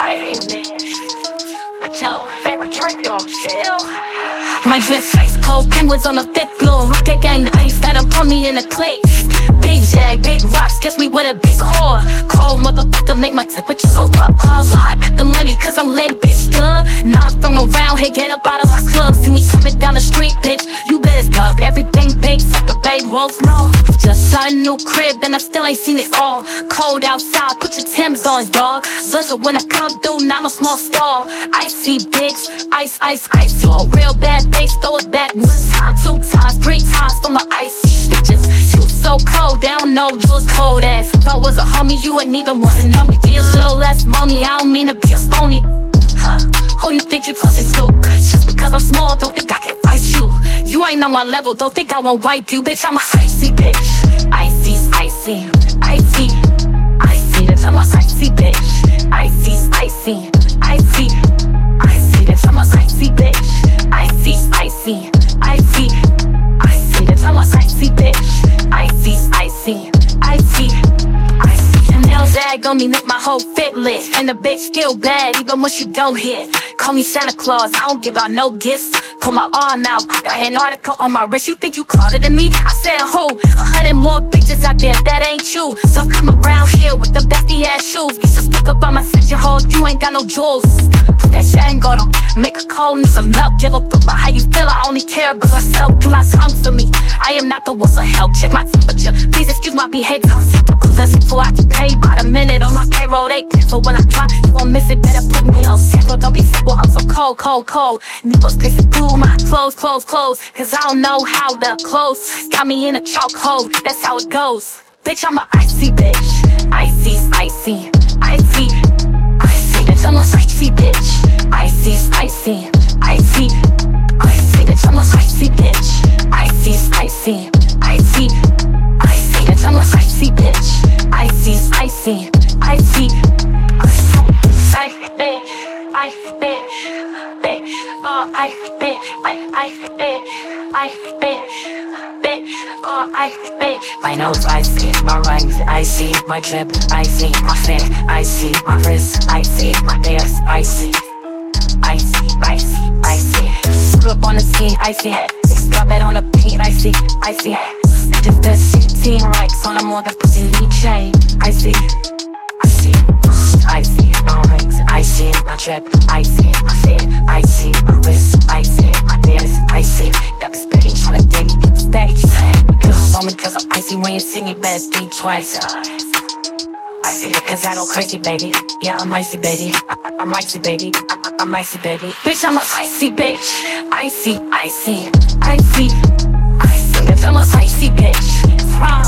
I ain't there. Tell favorite drink on chill. My wrist ice cold, penguins on a thick floor. Rocket gang ice that I'm on me in a click. Big jag, big rocks, guess we with a big whore. Cold motherfucker, make my temperature so up. Hot, the money, cause I'm lit, bitch. Duh. Not from around here, get up out of my club. See me coming down the street, bitch. You better up, everything big, fuck the babe wolf, no. Just saw a new crib, and I still ain't seen it all. Cold outside, put your Tim's on, dog. Listen, when I come through, not a small stall. Icy bitch, ice, ice, ice. You a real bad bass, throw it back one time, two times, three times for my icy bitches. So cold, know you was cold ass. If I was a homie, you wouldn't even want to know me. Be a little less money, I don't mean to be a phony. Huh? Who you think you close to? Just because I'm small, don't think ain't on my level, don't think I won't wipe you, bitch. I'm a icy bitch. Icy, icy, icy, icy. That's I'm a icy bitch. Icy, icy, icy, icy. That's I'm a icy bitch. Icy, icy, icy, icy. That's I'm a icy bitch. Icy, icy, icy, icy. And nails that on me make my whole fit lit. And the bitch still bad, even when she don't hit. Call me Santa Claus, I don't give out no gifts. Pull my arm out, got an article on my wrist. You think you it in me? I said, ho, a hundred more bitches out there, that ain't you. So come around here with the bestie ass shoes. Get some stick up on my section hold, you ain't got no jewels. Put that shit ain't gonna make a call and some milk. Give up about how you feel, I only care about myself. Do not come for me. I am not the one for help. Check my temperature. Please excuse my behavior. That's before I get paid by the minute on my payroll. They so when I try, you won't miss it. Better put me on sample. Don't be simple. I'm cold, cold, cold. Nipples pissing through my clothes, clothes, clothes. Cause I don't know how the clothes got me in a chokehold. That's how it goes. Bitch, I'm a icy bitch. Icy, icy, icy, icy. Bitch, I'm a icy bitch. Icy, icy, icy, icy. Bitch, I'm a icy bitch. Icy, icy, icy, icy. Bitch, I'm a icy bitch. Icy, icy, icy, icy. Icy Icy bitch, I, icy bitch, icy bitch, bitch. Oh, icy bitch. My nose icy, my rings icy, my drip icy, my fit icy, my wrist icy, my dance icy, icy, icy, icy. Screw up on the scene, icy. Drop it on the beat, icy, icy. Just the 16 racks on the more than pussy icy, icy, drip icy, fit icy, my wrist icy, my dance icy. Got the spitting on the dick, stage. Cause on cause I'm icy when you sing it, better think twice. Icy cause I go crazy, baby. Yeah, I'm icy, baby. I- I'm icy, baby. I- I'm icy, baby. Bitch, I'm a icy bitch. Icy, icy, icy, icy. Bitch, I'm a icy bitch. Wow,